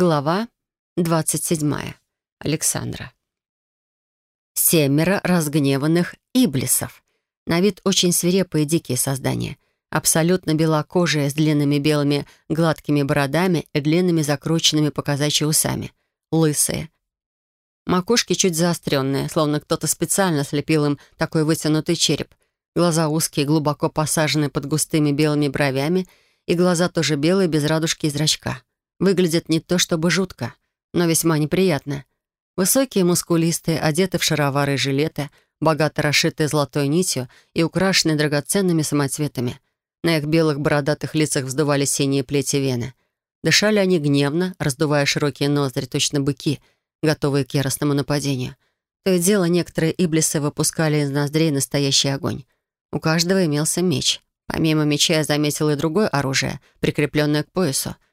Глава 27. Александра. Семеро разгневанных иблисов. На вид очень свирепые дикие создания. Абсолютно белокожие, с длинными белыми гладкими бородами и длинными закрученными по усами. Лысые. Макушки чуть заостренные, словно кто-то специально слепил им такой вытянутый череп. Глаза узкие, глубоко посажены под густыми белыми бровями, и глаза тоже белые, без радужки и зрачка. Выглядят не то чтобы жутко, но весьма неприятно. Высокие, мускулистые, одеты в шаровары и жилеты, богато расшитые золотой нитью и украшенные драгоценными самоцветами. На их белых бородатых лицах вздували синие плети вены. Дышали они гневно, раздувая широкие ноздри, точно быки, готовые к яростному нападению. То и дело, некоторые иблисы выпускали из ноздрей настоящий огонь. У каждого имелся меч. Помимо меча я заметил и другое оружие, прикрепленное к поясу —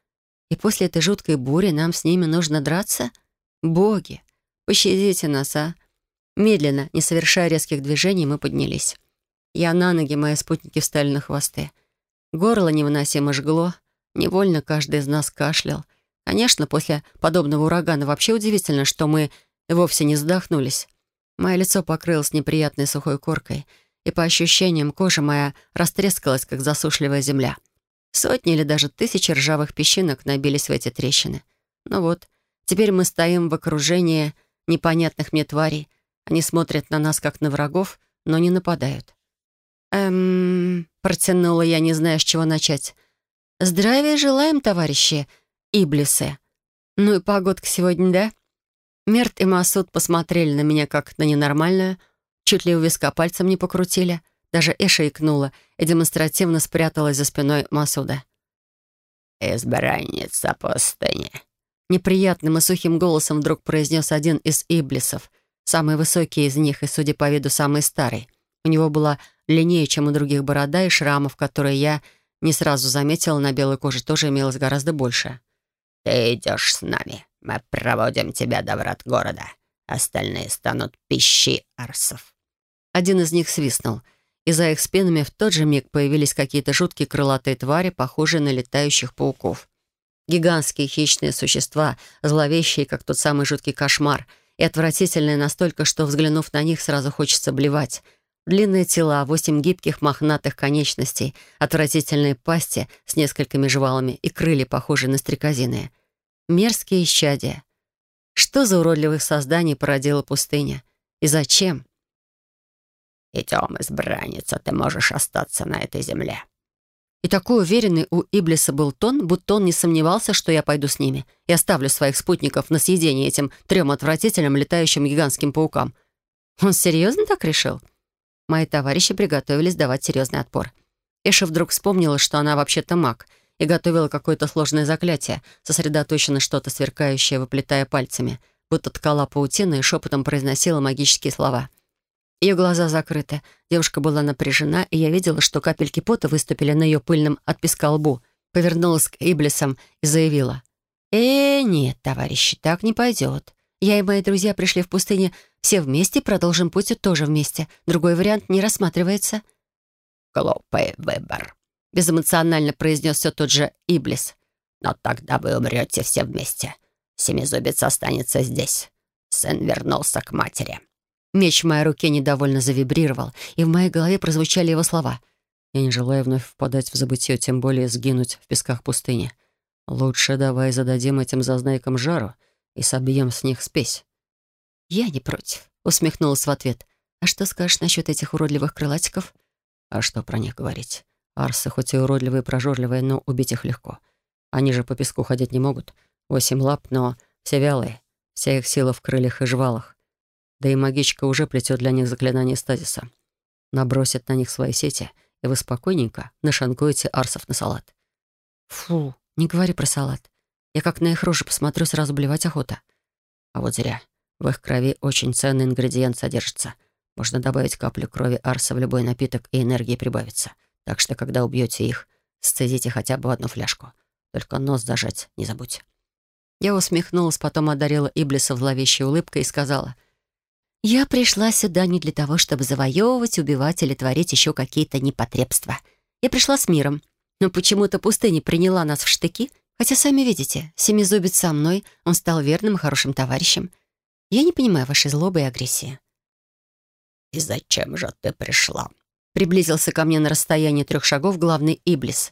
и после этой жуткой бури нам с ними нужно драться? Боги, пощадите нас, а? Медленно, не совершая резких движений, мы поднялись. Я на ноги, мои спутники встали на хвосты. Горло невыносимо жгло. Невольно каждый из нас кашлял. Конечно, после подобного урагана вообще удивительно, что мы вовсе не задохнулись. Мое лицо покрылось неприятной сухой коркой, и по ощущениям кожа моя растрескалась, как засушливая земля. Сотни или даже тысячи ржавых песчинок набились в эти трещины. Ну вот, теперь мы стоим в окружении непонятных мне тварей. Они смотрят на нас, как на врагов, но не нападают. «Эм...» — протянула я, не зная, с чего начать. «Здравия желаем, товарищи Иблисы. Ну и погодка сегодня, да?» Мерт и Масуд посмотрели на меня как на ненормальную, чуть ли у виска пальцем не покрутили — даже Эша икнула и демонстративно спряталась за спиной Масуда. «Избранница пустыни», — неприятным и сухим голосом вдруг произнес один из иблисов, самый высокий из них и, судя по виду, самый старый. У него была длиннее, чем у других борода и шрамов, которые я не сразу заметила, на белой коже тоже имелось гораздо больше. «Ты идешь с нами. Мы проводим тебя до врат города. Остальные станут пищей арсов». Один из них свистнул — и за их спинами в тот же миг появились какие-то жуткие крылатые твари, похожие на летающих пауков. Гигантские хищные существа, зловещие, как тот самый жуткий кошмар, и отвратительные настолько, что, взглянув на них, сразу хочется блевать. Длинные тела, восемь гибких мохнатых конечностей, отвратительные пасти с несколькими жвалами и крылья, похожие на стрекозиные. Мерзкие исчадия. Что за уродливых созданий породила пустыня? И зачем? «Идем, избранница, ты можешь остаться на этой земле». И такой уверенный у Иблиса был тон, будто он не сомневался, что я пойду с ними и оставлю своих спутников на съедение этим трем отвратительным летающим гигантским паукам. Он серьезно так решил? Мои товарищи приготовились давать серьезный отпор. Эша вдруг вспомнила, что она вообще-то маг, и готовила какое-то сложное заклятие, сосредоточенно что-то сверкающее, выплетая пальцами, будто ткала паутину и шепотом произносила магические слова — ее глаза закрыты. Девушка была напряжена, и я видела, что капельки пота выступили на ее пыльном от песка лбу. Повернулась к Иблисам и заявила. «Э, нет, товарищи, так не пойдет. Я и мои друзья пришли в пустыне все вместе, продолжим путь тоже вместе. Другой вариант не рассматривается». «Глупый выбор», — безэмоционально произнес все тот же Иблис. «Но тогда вы умрете все вместе. Семизубец останется здесь. Сын вернулся к матери». Меч в моей руке недовольно завибрировал, и в моей голове прозвучали его слова. «Я не желаю вновь впадать в забытье, тем более сгинуть в песках пустыни. Лучше давай зададим этим зазнайкам жару и собьем с них спесь». «Я не против», — усмехнулась в ответ. «А что скажешь насчет этих уродливых крылатиков?» «А что про них говорить? Арсы хоть и уродливые и прожорливые, но убить их легко. Они же по песку ходить не могут. Восемь лап, но все вялые. Вся их сила в крыльях и жвалах. Да и магичка уже плетет для них заклинание стазиса. Набросит на них свои сети, и вы спокойненько нашанкуете арсов на салат. Фу, не говори про салат. Я как на их рожи посмотрю, сразу блевать охота. А вот зря. В их крови очень ценный ингредиент содержится. Можно добавить каплю крови арса в любой напиток, и энергии прибавится. Так что, когда убьете их, сцедите хотя бы одну фляжку. Только нос зажать не забудь. Я усмехнулась, потом одарила Иблиса зловещей улыбкой и сказала — я пришла сюда не для того, чтобы завоевывать, убивать или творить еще какие-то непотребства. Я пришла с миром. Но почему-то пустыня приняла нас в штыки Хотя, сами видите, семизубец со мной, он стал верным и хорошим товарищем. Я не понимаю вашей злобы и агрессии». «И зачем же ты пришла?» Приблизился ко мне на расстояние трех шагов главный Иблис.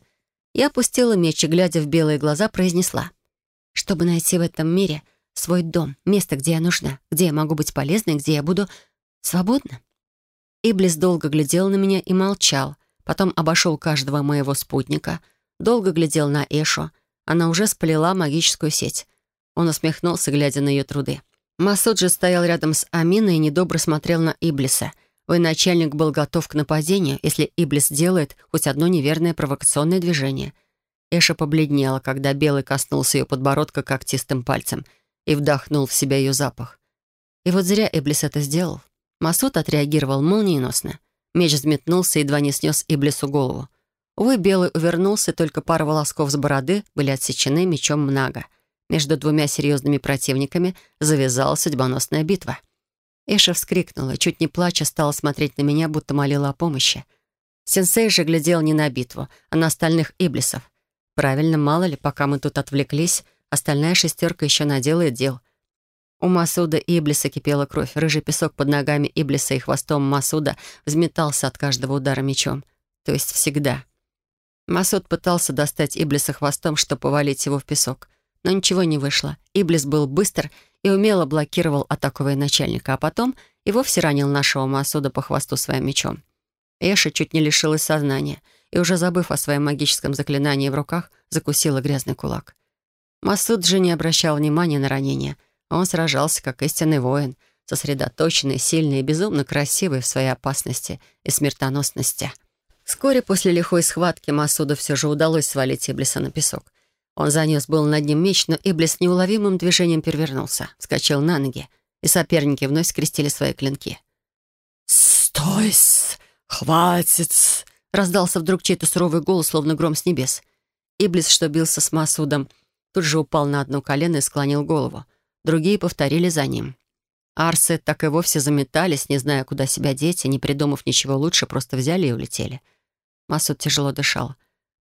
Я опустила меч и, глядя в белые глаза, произнесла. «Чтобы найти в этом мире свой дом, место, где я нужна, где я могу быть полезной, где я буду свободна». Иблис долго глядел на меня и молчал, потом обошел каждого моего спутника, долго глядел на Эшу. Она уже сплела магическую сеть. Он усмехнулся, глядя на ее труды. Масуд стоял рядом с Аминой и недобро смотрел на Иблиса. Военачальник был готов к нападению, если Иблис делает хоть одно неверное провокационное движение. Эша побледнела, когда Белый коснулся ее подбородка когтистым пальцем и вдохнул в себя ее запах. И вот зря Иблис это сделал. Масуд отреагировал молниеносно. Меч взметнулся едва не снес Иблису голову. Увы, Белый увернулся, только пара волосков с бороды были отсечены мечом Мнага. Между двумя серьезными противниками завязалась судьбоносная битва. Эша вскрикнула, чуть не плача, стала смотреть на меня, будто молила о помощи. Сенсей же глядел не на битву, а на остальных иблисов. Правильно, мало ли, пока мы тут отвлеклись, остальная шестерка еще наделает дел — у Масуда и Иблиса кипела кровь. Рыжий песок под ногами Иблиса и хвостом Масуда взметался от каждого удара мечом. То есть всегда. Масуд пытался достать Иблиса хвостом, чтобы повалить его в песок. Но ничего не вышло. Иблис был быстр и умело блокировал атаку военачальника, а потом и вовсе ранил нашего Масуда по хвосту своим мечом. Эша чуть не лишилась сознания и, уже забыв о своем магическом заклинании в руках, закусила грязный кулак. Масуд же не обращал внимания на ранение — он сражался как истинный воин, сосредоточенный, сильный и безумно красивый в своей опасности и смертоносности. Вскоре после лихой схватки Масуду все же удалось свалить Иблиса на песок. Он занес был над ним меч, но Иблис неуловимым движением перевернулся, вскочил на ноги, и соперники вновь скрестили свои клинки. «Стой! Хватит!» — раздался вдруг чей-то суровый голос, словно гром с небес. Иблис, что бился с Масудом, тут же упал на одно колено и склонил голову. Другие повторили за ним. Арсы так и вовсе заметались, не зная, куда себя деть, и, не придумав ничего лучше, просто взяли и улетели. Масуд тяжело дышал.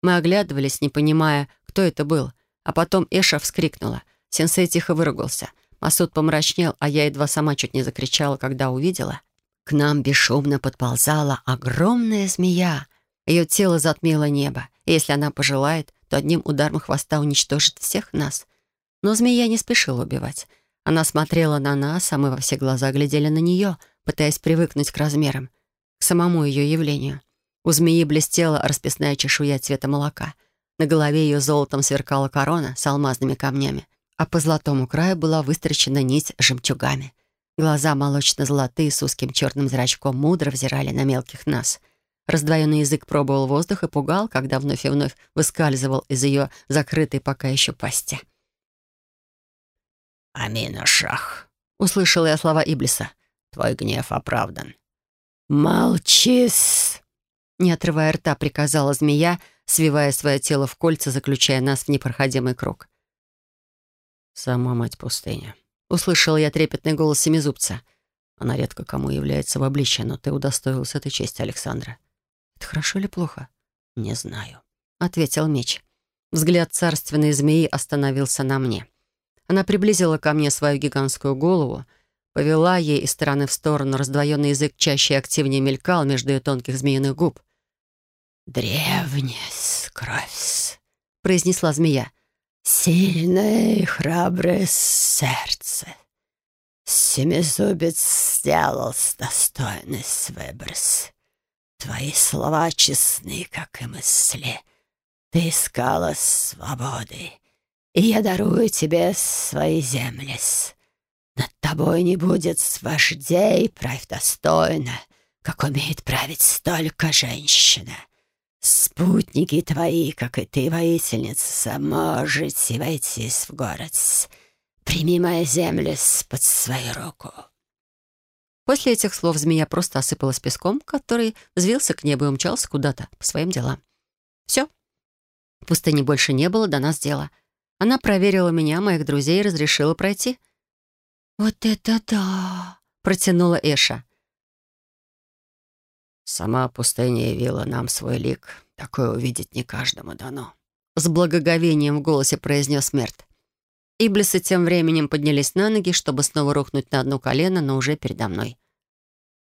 Мы оглядывались, не понимая, кто это был. А потом Эша вскрикнула. Сенсей тихо выругался. Масуд помрачнел, а я едва сама чуть не закричала, когда увидела. К нам бесшумно подползала огромная змея. Ее тело затмило небо. И если она пожелает, то одним ударом хвоста уничтожит всех нас. Но змея не спешила убивать. Она смотрела на нас, а мы во все глаза глядели на нее, пытаясь привыкнуть к размерам, к самому ее явлению. У змеи блестела расписная чешуя цвета молока. На голове ее золотом сверкала корона с алмазными камнями, а по золотому краю была выстрочена нить с жемчугами. Глаза молочно-золотые с узким черным зрачком мудро взирали на мелких нас. Раздвоенный язык пробовал воздух и пугал, когда вновь и вновь выскальзывал из ее закрытой пока еще пасти. «Амина Шах», — услышала я слова Иблиса. «Твой гнев оправдан». «Молчись!» Не отрывая рта, приказала змея, свивая свое тело в кольца, заключая нас в непроходимый круг. «Сама мать пустыни», — услышала я трепетный голос семизубца. «Она редко кому является в обличье, но ты удостоился этой чести, Александра». «Это хорошо или плохо?» «Не знаю», — ответил меч. Взгляд царственной змеи остановился на мне. Она приблизила ко мне свою гигантскую голову, повела ей из стороны в сторону, раздвоенный язык чаще и активнее мелькал между ее тонких змеиных губ. «Древняя кровь», — произнесла змея. «Сильное и храброе сердце. Семизубец сделал достойный выброс. Твои слова честны, как и мысли. Ты искала свободы и я дарую тебе свои земли. Над тобой не будет вождей, правь достойно, как умеет править только женщина. Спутники твои, как и ты, воительница, можете войти в город. Прими мои земли под свою руку». После этих слов змея просто осыпалась песком, который взвился к небу и умчался куда-то по своим делам. Все. В пустыне больше не было до нас дела. Она проверила меня, моих друзей, и разрешила пройти. «Вот это да!» — протянула Эша. «Сама пустыня явила нам свой лик. Такое увидеть не каждому дано», с благоговением в голосе произнес Мерт. Иблисы тем временем поднялись на ноги, чтобы снова рухнуть на одно колено, но уже передо мной.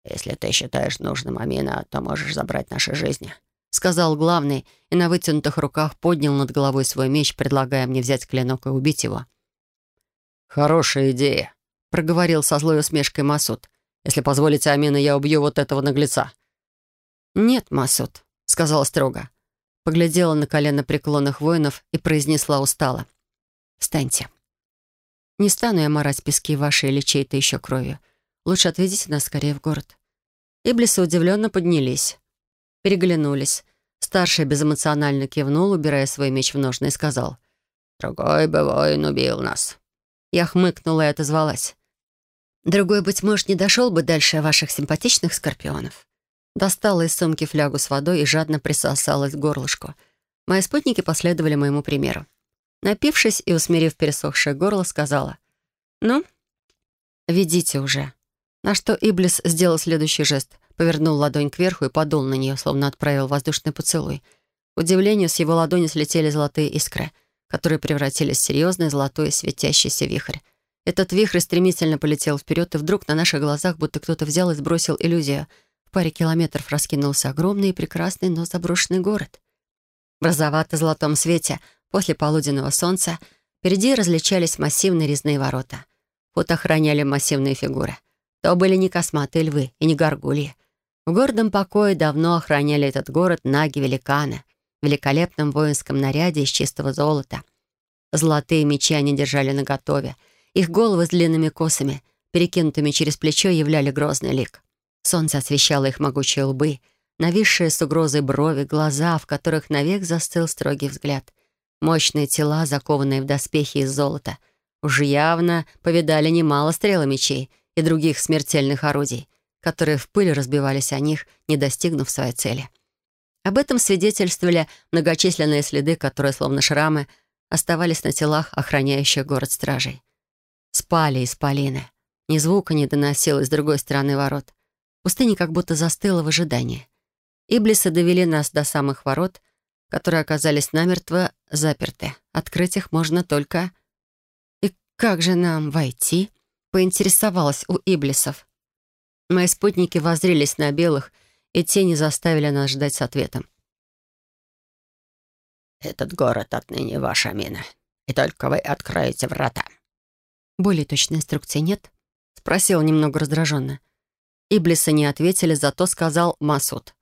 «Если ты считаешь нужным Амина, то можешь забрать наши жизни», — сказал главный, и на вытянутых руках поднял над головой свой меч, предлагая мне взять клинок и убить его. «Хорошая идея», — проговорил со злой усмешкой Масуд. «Если позволите, Амина, я убью вот этого наглеца». «Нет, Масуд», — сказала строго. Поглядела на колено преклонных воинов и произнесла устало. «Встаньте. Не стану я морать пески вашей или чьей-то еще кровью. Лучше отведите нас скорее в город». Иблисы удивленно поднялись. Переглянулись. Старший безэмоционально кивнул, убирая свой меч в ножны, и сказал. «Другой бы воин убил нас». Я хмыкнула и отозвалась. «Другой, быть может, не дошел бы дальше ваших симпатичных скорпионов». Достала из сумки флягу с водой и жадно присосалась к горлышку. Мои спутники последовали моему примеру. Напившись и усмирив пересохшее горло, сказала. «Ну, ведите уже». На что Иблис сделал следующий жест. Повернул ладонь кверху и подул на нее, словно отправил воздушный поцелуй. К удивлению, с его ладони слетели золотые искры, которые превратились в серьезный золотой светящийся вихрь. Этот вихрь стремительно полетел вперед, и вдруг на наших глазах будто кто-то взял и сбросил иллюзию. В паре километров раскинулся огромный и прекрасный, но заброшенный город. В розовато-золотом свете После полуденного солнца впереди различались массивные резные ворота. Вот охраняли массивные фигуры. То были не косматые львы и не горгульи. В гордом покое давно охраняли этот город наги-великаны в великолепном воинском наряде из чистого золота. Золотые мечи они держали наготове. Их головы с длинными косами, перекинутыми через плечо, являли грозный лик. Солнце освещало их могучие лбы, нависшие с угрозой брови, глаза, в которых навек застыл строгий взгляд. Мощные тела, закованные в доспехи из золота, уже явно повидали немало стрел мечей и других смертельных орудий, которые в пыль разбивались о них, не достигнув своей цели. Об этом свидетельствовали многочисленные следы, которые, словно шрамы, оставались на телах охраняющих город стражей. Спали исполины. Ни звука не доносилось с другой стороны ворот. Пустыня как будто застыла в ожидании. Иблисы довели нас до самых ворот — которые оказались намертво заперты. Открыть их можно только... «И как же нам войти?» — поинтересовалась у Иблисов. Мои спутники воззрелись на белых, и тени заставили нас ждать с ответом. «Этот город отныне ваш, Амина, и только вы откроете врата». «Более точной инструкции нет?» — спросил немного раздраженно. Иблисы не ответили, зато сказал Масуд.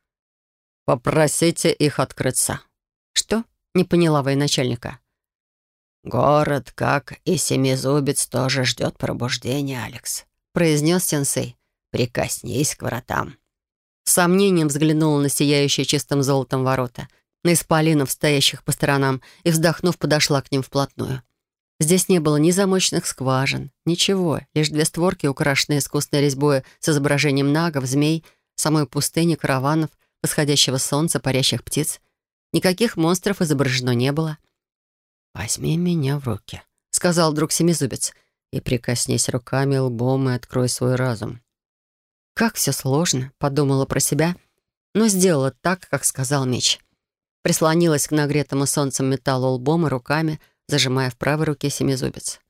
«Попросите их открыться». «Что?» — не поняла военачальника. «Город, как и Семизубец, тоже ждет пробуждения, Алекс», — произнес сенсей. «Прикоснись к воротам». С сомнением взглянула на сияющие чистым золотом ворота, на исполинов, стоящих по сторонам, и, вздохнув, подошла к ним вплотную. Здесь не было ни замочных скважин, ничего, лишь две створки, украшенные искусной резьбой с изображением нагов, змей, самой пустыни, караванов, восходящего солнца, парящих птиц — Никаких монстров изображено не было. «Возьми меня в руки», — сказал друг Семизубец, «и прикоснись руками, лбом и открой свой разум». «Как все сложно», — подумала про себя, но сделала так, как сказал меч. Прислонилась к нагретому солнцем металлу лбом и руками, зажимая в правой руке семизубец.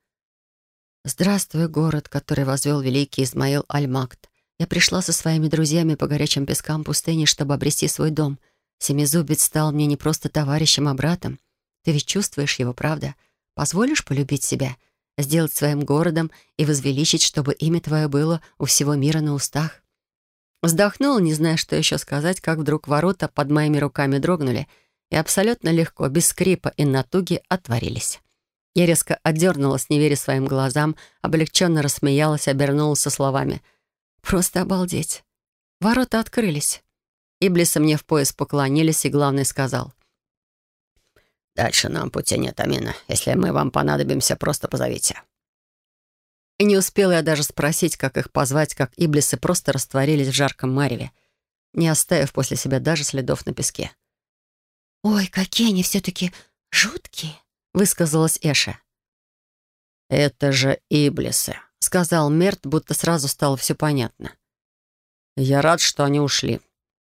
«Здравствуй, город, который возвел великий Измаил Аль-Макт. Я пришла со своими друзьями по горячим пескам пустыни, чтобы обрести свой дом. Семизубец стал мне не просто товарищем, а братом. Ты ведь чувствуешь его, правда? Позволишь полюбить себя, сделать своим городом и возвеличить, чтобы имя твое было у всего мира на устах?» Вздохнула, не зная, что еще сказать, как вдруг ворота под моими руками дрогнули и абсолютно легко, без скрипа и натуги, отворились. Я резко отдернулась, не веря своим глазам, облегченно рассмеялась, обернулась со словами «Просто обалдеть!» Ворота открылись. Иблисы мне в пояс поклонились, и главный сказал. «Дальше нам пути нет, Амина. Если мы вам понадобимся, просто позовите». И не успела я даже спросить, как их позвать, как иблисы просто растворились в жарком мареве, не оставив после себя даже следов на песке. «Ой, какие они все-таки жуткие!» — высказалась Эша. «Это же иблисы», — сказал Мерт, будто сразу стало все понятно. «Я рад, что они ушли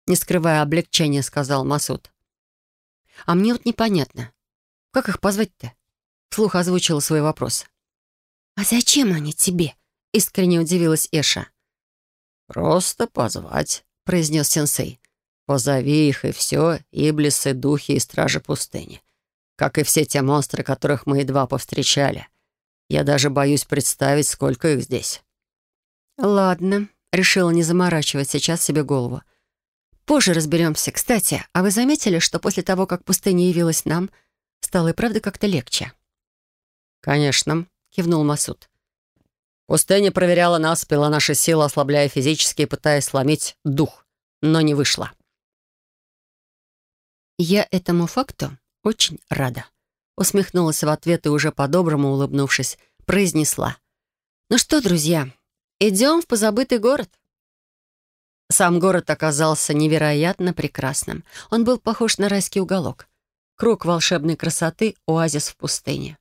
не скрывая облегчения, сказал Масуд. «А мне вот непонятно, Как их позвать-то?» Вслух озвучила свой вопрос. «А зачем они тебе?» — искренне удивилась Эша. «Просто позвать», — произнес сенсей. «Позови их, и все, иблисы, духи и стражи пустыни. Как и все те монстры, которых мы едва повстречали. Я даже боюсь представить, сколько их здесь». «Ладно», — решила не заморачивать сейчас себе голову. «Позже разберемся. Кстати, а вы заметили, что после того, как пустыня явилась нам, стало и правда как-то легче?» «Конечно», — кивнул Масуд. «Пустыня проверяла нас, пила наши силы, ослабляя физически и пытаясь сломить дух, но не вышло». «Я этому факту очень рада», — усмехнулась в ответ и уже по-доброму улыбнувшись, произнесла. «Ну что, друзья, идем в позабытый город?» Сам город оказался невероятно прекрасным. Он был похож на райский уголок. Круг волшебной красоты, оазис в пустыне.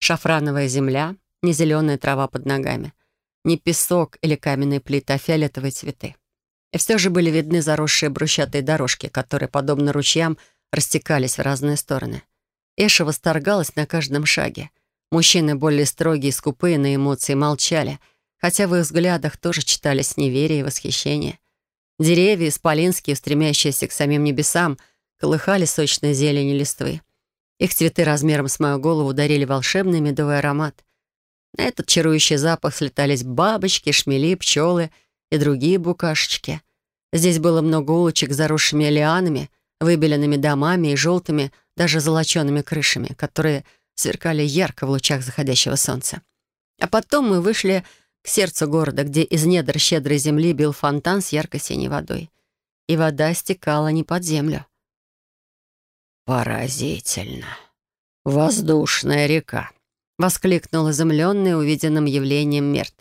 Шафрановая земля, не зеленая трава под ногами, не песок или каменные плиты, а фиолетовые цветы. И все же были видны заросшие брусчатые дорожки, которые, подобно ручьям, растекались в разные стороны. Эша восторгалась на каждом шаге. Мужчины, более строгие скупые на эмоции, молчали, хотя в их взглядах тоже читались неверие и восхищение. Деревья, исполинские, стремящиеся к самим небесам, колыхали сочной зелени листвы. Их цветы размером с мою голову дарили волшебный медовый аромат. На этот чарующий запах слетались бабочки, шмели, пчелы и другие букашечки. Здесь было много улочек, заросшими лианами, выбеленными домами и желтыми, даже золочеными крышами, которые сверкали ярко в лучах заходящего солнца. А потом мы вышли к сердцу города, где из недр щедрой земли бил фонтан с ярко-синей водой. И вода стекала не под землю, «Поразительно! Воздушная река!» — воскликнул изумленный увиденным явлением Мерт.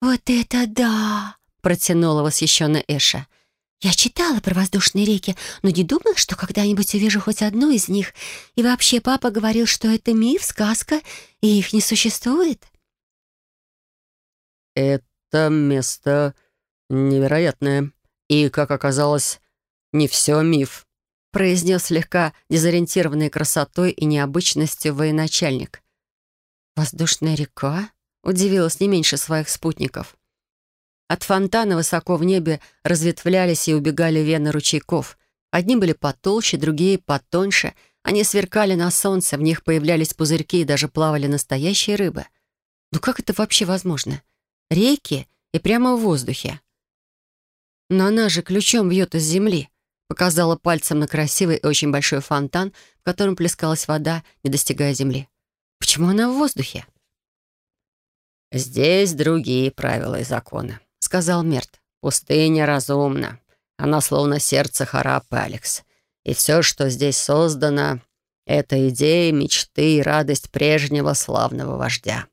«Вот это да!» — протянула восхищенно Эша. «Я читала про воздушные реки, но не думала, что когда-нибудь увижу хоть одну из них. И вообще папа говорил, что это миф, сказка, и их не существует». «Это место невероятное. И, как оказалось, не все миф», произнес слегка дезориентированной красотой и необычностью военачальник. «Воздушная река?» — удивилась не меньше своих спутников. От фонтана высоко в небе разветвлялись и убегали вены ручейков. Одни были потолще, другие потоньше. Они сверкали на солнце, в них появлялись пузырьки и даже плавали настоящие рыбы. Ну как это вообще возможно? Реки и прямо в воздухе. Но она же ключом бьет из земли. Показала пальцем на красивый и очень большой фонтан, в котором плескалась вода, не достигая земли. Почему она в воздухе? «Здесь другие правила и законы», — сказал Мерт. «Пустыня разумна. Она словно сердце Харапы, Алекс. И все, что здесь создано, — это идеи, мечты и радость прежнего славного вождя.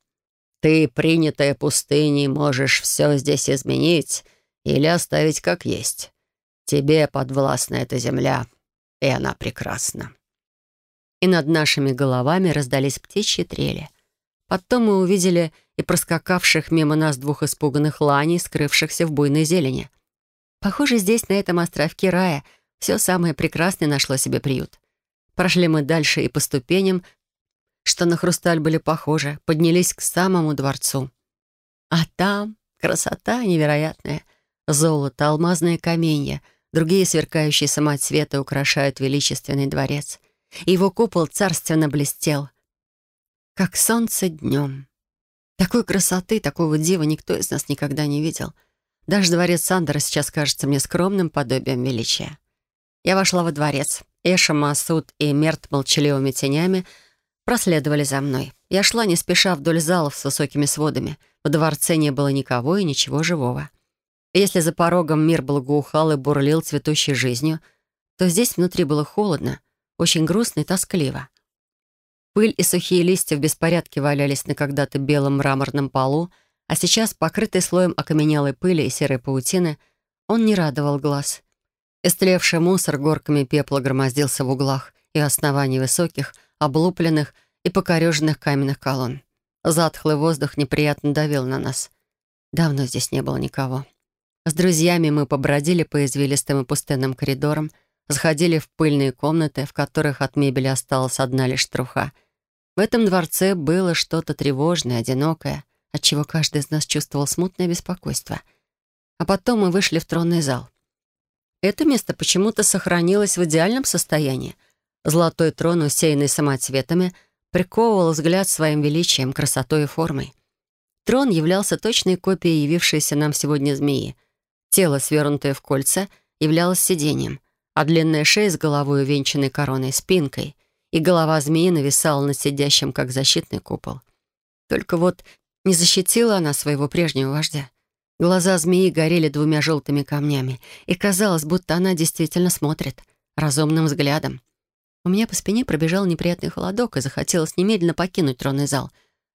Ты, принятая пустыней, можешь все здесь изменить или оставить как есть. Тебе подвластна эта земля, и она прекрасна». И над нашими головами раздались птичьи трели. Потом мы увидели и проскакавших мимо нас двух испуганных ланей, скрывшихся в буйной зелени. Похоже, здесь, на этом островке рая, все самое прекрасное нашло себе приют. Прошли мы дальше и по ступеням, что на хрусталь были похожи, поднялись к самому дворцу. А там красота невероятная. Золото, алмазные каменья — Другие сверкающие самоцветы украшают величественный дворец. Его купол царственно блестел, как солнце днем. Такой красоты, такого дива никто из нас никогда не видел. Даже дворец Сандера сейчас кажется мне скромным подобием величия. Я вошла во дворец. Эша, Масуд и Мерт молчаливыми тенями проследовали за мной. Я шла не спеша вдоль залов с высокими сводами. В дворце не было никого и ничего живого. Если за порогом мир благоухал и бурлил цветущей жизнью, то здесь внутри было холодно, очень грустно и тоскливо. Пыль и сухие листья в беспорядке валялись на когда-то белом мраморном полу, а сейчас, покрытый слоем окаменелой пыли и серой паутины, он не радовал глаз. Истлевший мусор горками пепла громоздился в углах и основании высоких, облупленных и покореженных каменных колонн. Затхлый воздух неприятно давил на нас. Давно здесь не было никого. С друзьями мы побродили по извилистым и пустынным коридорам, заходили в пыльные комнаты, в которых от мебели осталась одна лишь труха. В этом дворце было что-то тревожное, одинокое, отчего каждый из нас чувствовал смутное беспокойство. А потом мы вышли в тронный зал. Это место почему-то сохранилось в идеальном состоянии. Золотой трон, усеянный самоцветами, приковывал взгляд своим величием, красотой и формой. Трон являлся точной копией явившейся нам сегодня змеи. Тело, свернутое в кольца, являлось сиденьем, а длинная шея с головой, увенчанной короной, спинкой, и голова змеи нависала над сидящим, как защитный купол. Только вот не защитила она своего прежнего вождя. Глаза змеи горели двумя желтыми камнями, и казалось, будто она действительно смотрит, разумным взглядом. У меня по спине пробежал неприятный холодок, и захотелось немедленно покинуть тронный зал.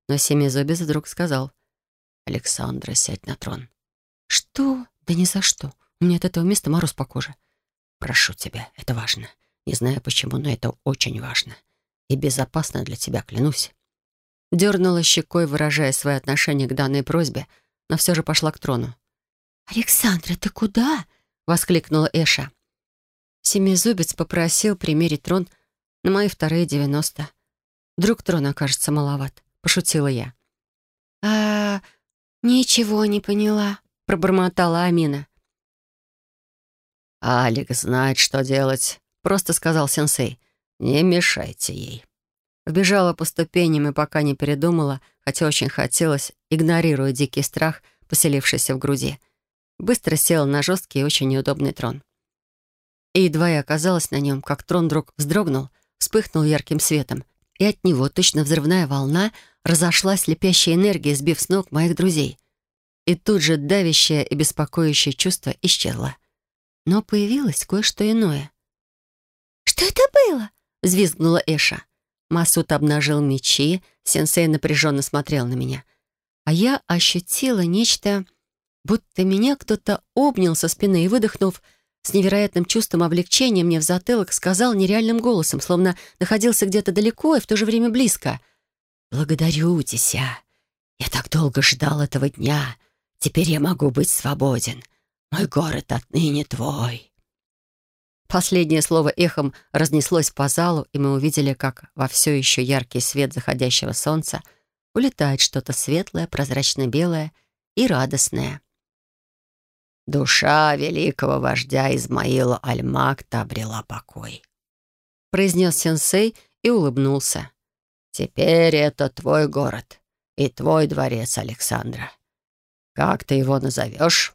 Но Семизобис вдруг сказал, «Александра, сядь на трон». «Что? Да ни за что. У меня от этого места мороз по коже». «Прошу тебя, это важно. Не знаю почему, но это очень важно. И безопасно для тебя, клянусь». Дернула щекой, выражая свое отношение к данной просьбе, но все же пошла к трону. «Александра, ты куда?» — воскликнула Эша. Семизубец попросил примерить трон на мои вторые девяносто. Вдруг трон окажется маловат, пошутила я. «А, ничего не поняла», — пробормотала Амина. «Алик знает, что делать», — просто сказал сенсей. «Не мешайте ей». Вбежала по ступеням и пока не передумала, хотя очень хотелось, игнорируя дикий страх, поселившийся в груди. Быстро села на жесткий и очень неудобный трон. И едва я оказалась на нем, как трон вдруг вздрогнул, вспыхнул ярким светом, и от него, точно взрывная волна, разошлась лепящая энергия, сбив с ног моих друзей. И тут же давящее и беспокоящее чувство исчезло. Но появилось кое-что иное. «Что это было?» — взвизгнула Эша. Масут обнажил мечи, сенсей напряженно смотрел на меня. А я ощутила нечто, будто меня кто-то обнял со спины и, выдохнув, с невероятным чувством облегчения мне в затылок сказал нереальным голосом, словно находился где-то далеко и в то же время близко. «Благодарю, Тися. Я так долго ждал этого дня. Теперь я могу быть свободен. Мой город отныне твой». Последнее слово эхом разнеслось по залу, и мы увидели, как во все еще яркий свет заходящего солнца улетает что-то светлое, прозрачно-белое и радостное. «Душа великого вождя Измаила Аль-Макта обрела покой», — произнес сенсей и улыбнулся. «Теперь это твой город и твой дворец, Александра. Как ты его назовешь?»